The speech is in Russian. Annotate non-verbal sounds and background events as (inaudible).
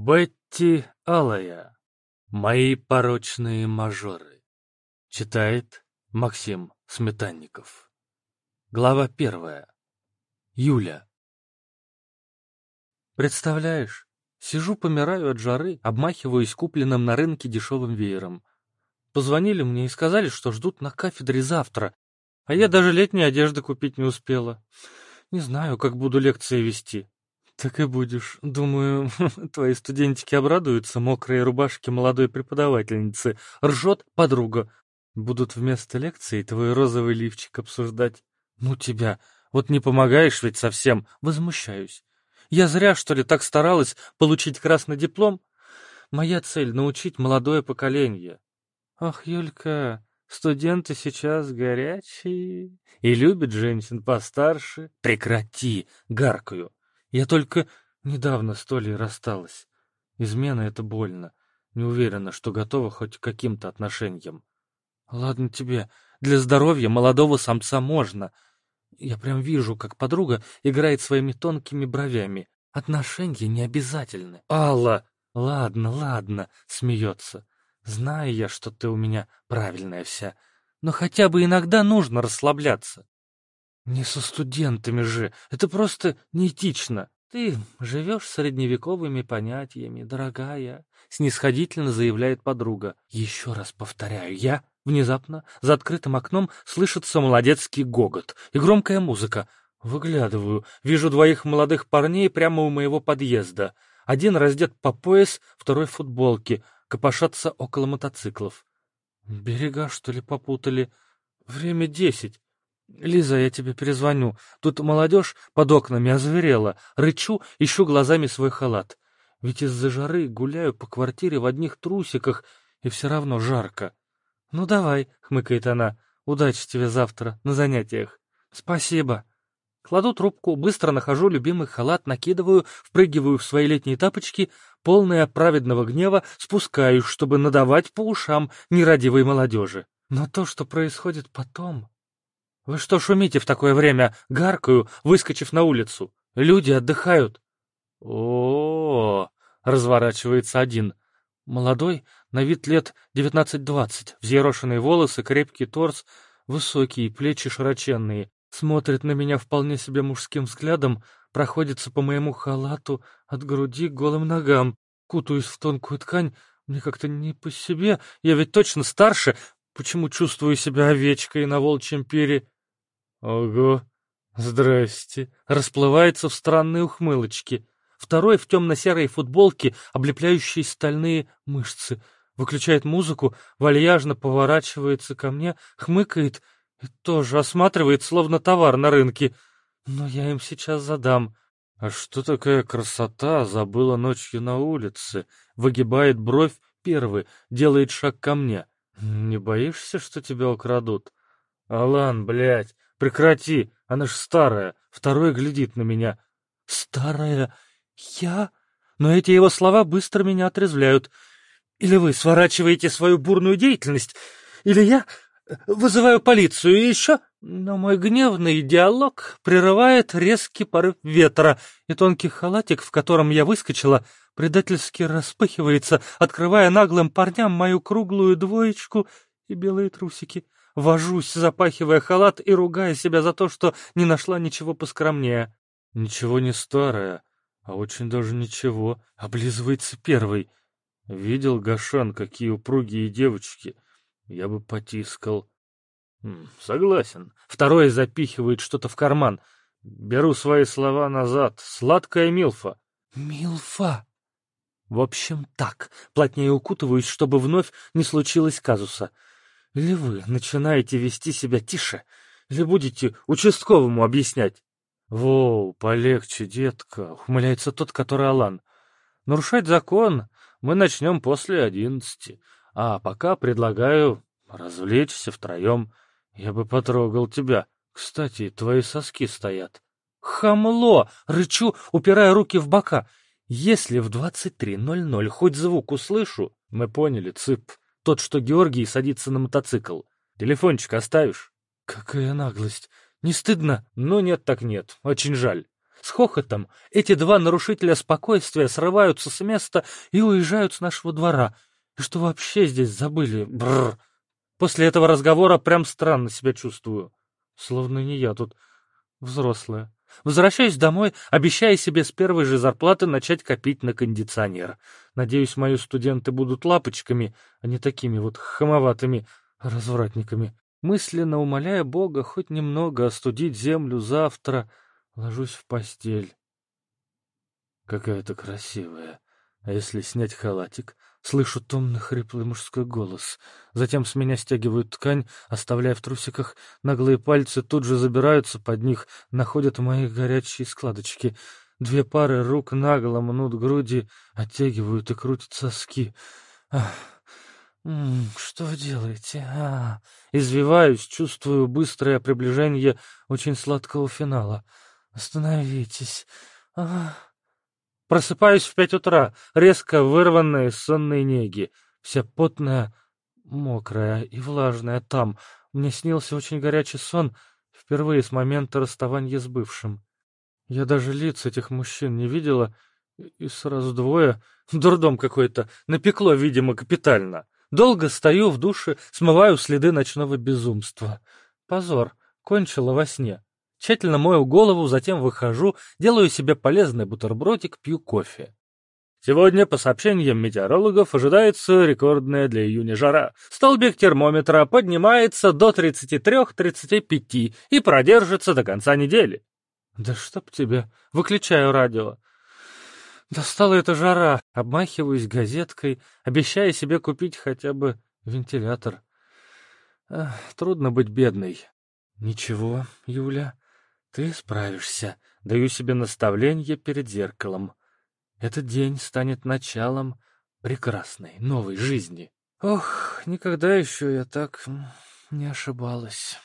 Бетти Алая. Мои порочные мажоры. Читает Максим Сметанников. Глава первая. Юля. Представляешь, сижу, помираю от жары, обмахиваюсь купленным на рынке дешевым веером. Позвонили мне и сказали, что ждут на кафедре завтра, а я даже летней одежды купить не успела. Не знаю, как буду лекции вести. Так и будешь. Думаю, (laughs) твои студентики обрадуются мокрые рубашки молодой преподавательницы. Ржет подруга. Будут вместо лекции твой розовый лифчик обсуждать. Ну тебя, вот не помогаешь ведь совсем. Возмущаюсь. Я зря, что ли, так старалась получить красный диплом? Моя цель — научить молодое поколение. Ах, Юлька, студенты сейчас горячие и любят женщин постарше. Прекрати, гаркаю. Я только недавно с Толей рассталась. Измена — это больно. Не уверена, что готова хоть к каким-то отношениям. Ладно тебе, для здоровья молодого самца можно. Я прям вижу, как подруга играет своими тонкими бровями. Отношения не обязательны. Алла! Ладно, ладно, смеется. Знаю я, что ты у меня правильная вся. Но хотя бы иногда нужно расслабляться. Не со студентами же, это просто неэтично. Ты живешь средневековыми понятиями, дорогая, снисходительно заявляет подруга. Еще раз повторяю, я внезапно за открытым окном слышится молодецкий гогот и громкая музыка. Выглядываю, вижу двоих молодых парней прямо у моего подъезда. Один раздет по пояс, второй в футболке, копошатся около мотоциклов. Берега, что ли, попутали? Время десять. «Лиза, я тебе перезвоню. Тут молодежь под окнами озверела. Рычу, ищу глазами свой халат. Ведь из-за жары гуляю по квартире в одних трусиках, и все равно жарко». «Ну давай», — хмыкает она, — «удачи тебе завтра на занятиях». «Спасибо». Кладу трубку, быстро нахожу любимый халат, накидываю, впрыгиваю в свои летние тапочки, полная праведного гнева, спускаюсь, чтобы надавать по ушам нерадивой молодежи. Но то, что происходит потом... «Вы что шумите в такое время?» — гаркаю, выскочив на улицу. «Люди отдыхают». О, -о, -о, разворачивается один. Молодой, на вид лет девятнадцать-двадцать, взъерошенные волосы, крепкий торс, высокие, плечи широченные. Смотрит на меня вполне себе мужским взглядом, проходится по моему халату от груди к голым ногам. Кутаюсь в тонкую ткань, мне как-то не по себе, я ведь точно старше, почему чувствую себя овечкой на волчьем пере? Ого, здрасте. Расплывается в странные ухмылочки. Второй в темно-серой футболке, облепляющей стальные мышцы. Выключает музыку, вальяжно поворачивается ко мне, хмыкает и тоже осматривает, словно товар на рынке. Но я им сейчас задам. А что такая красота забыла ночью на улице? Выгибает бровь первый, делает шаг ко мне. Не боишься, что тебя украдут? Алан, блядь, Прекрати, она ж старая. Второй глядит на меня. Старая? Я? Но эти его слова быстро меня отрезвляют. Или вы сворачиваете свою бурную деятельность, или я вызываю полицию и еще... Но мой гневный диалог прерывает резкий порыв ветра, и тонкий халатик, в котором я выскочила, предательски распыхивается, открывая наглым парням мою круглую двоечку и белые трусики. Вожусь, запахивая халат и ругая себя за то, что не нашла ничего поскромнее. Ничего не старое, а очень даже ничего. Облизывается первый. Видел, Гашан, какие упругие девочки. Я бы потискал. Согласен. Второй запихивает что-то в карман. Беру свои слова назад. Сладкая Милфа. Милфа. В общем, так. Плотнее укутываюсь, чтобы вновь не случилось казуса. Или вы начинаете вести себя тише, или будете участковому объяснять? Воу, полегче, детка, ухмыляется тот, который Алан. Нарушать закон мы начнем после одиннадцати, а пока предлагаю развлечься втроем. Я бы потрогал тебя. Кстати, твои соски стоят. Хамло! Рычу, упирая руки в бока. Если в двадцать три ноль ноль хоть звук услышу... Мы поняли, цып. Тот, что Георгий, садится на мотоцикл. Телефончик оставишь? Какая наглость! Не стыдно? Ну нет так нет, очень жаль. С хохотом эти два нарушителя спокойствия срываются с места и уезжают с нашего двора. И что вообще здесь забыли? Бррр. После этого разговора прям странно себя чувствую. Словно не я тут взрослая. Возвращаюсь домой, обещая себе с первой же зарплаты начать копить на кондиционер. Надеюсь, мои студенты будут лапочками, а не такими вот хамоватыми развратниками. Мысленно умоляя Бога хоть немного остудить землю завтра, ложусь в постель. Какая-то красивая. А если снять халатик, слышу томный хриплый мужской голос. Затем с меня стягивают ткань, оставляя в трусиках. Наглые пальцы тут же забираются под них, находят мои горячие складочки. Две пары рук нагло мнут груди, оттягивают и крутят соски. Ах. «Что вы делаете?» а, Извиваюсь, чувствую быстрое приближение очень сладкого финала. «Остановитесь!» а. Просыпаюсь в пять утра, резко вырванная из сонной неги, вся потная, мокрая и влажная там. Мне снился очень горячий сон, впервые с момента расставания с бывшим. Я даже лиц этих мужчин не видела, и сразу двое, дурдом какой-то, напекло, видимо, капитально. Долго стою в душе, смываю следы ночного безумства. Позор, кончила во сне. Тщательно мою голову, затем выхожу, делаю себе полезный бутербродик, пью кофе. Сегодня, по сообщениям метеорологов, ожидается рекордная для июня жара. Столбик термометра поднимается до 33-35 и продержится до конца недели. Да чтоб тебе, выключаю радио. Достала эта жара, обмахиваюсь газеткой, обещая себе купить хотя бы вентилятор. Ах, трудно быть бедной. Ничего, Юля, ты справишься. Даю себе наставление перед зеркалом. Этот день станет началом прекрасной новой жизни. Ох, никогда еще я так не ошибалась.